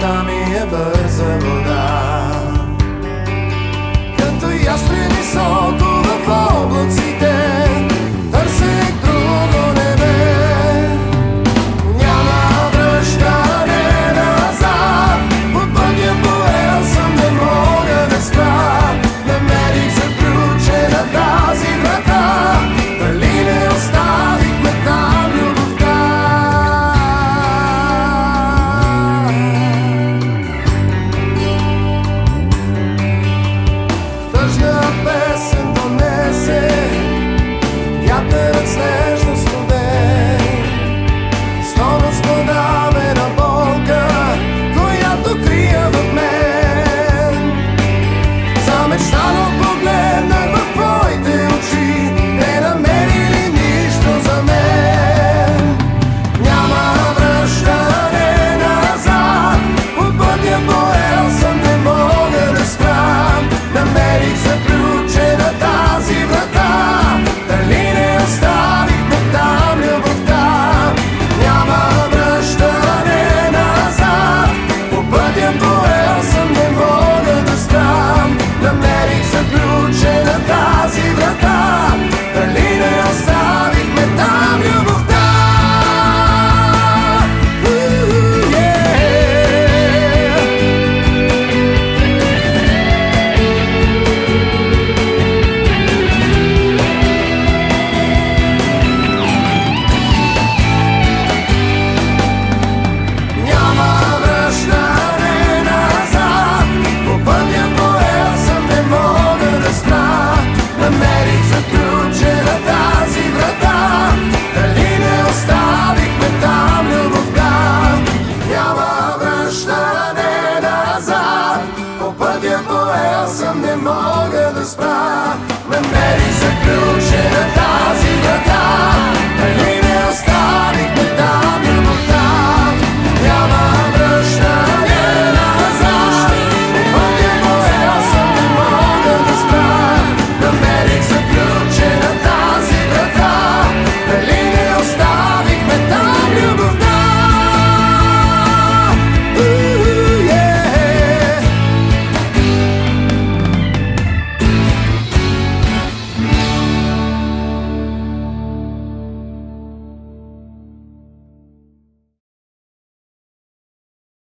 dame morgen the bruin.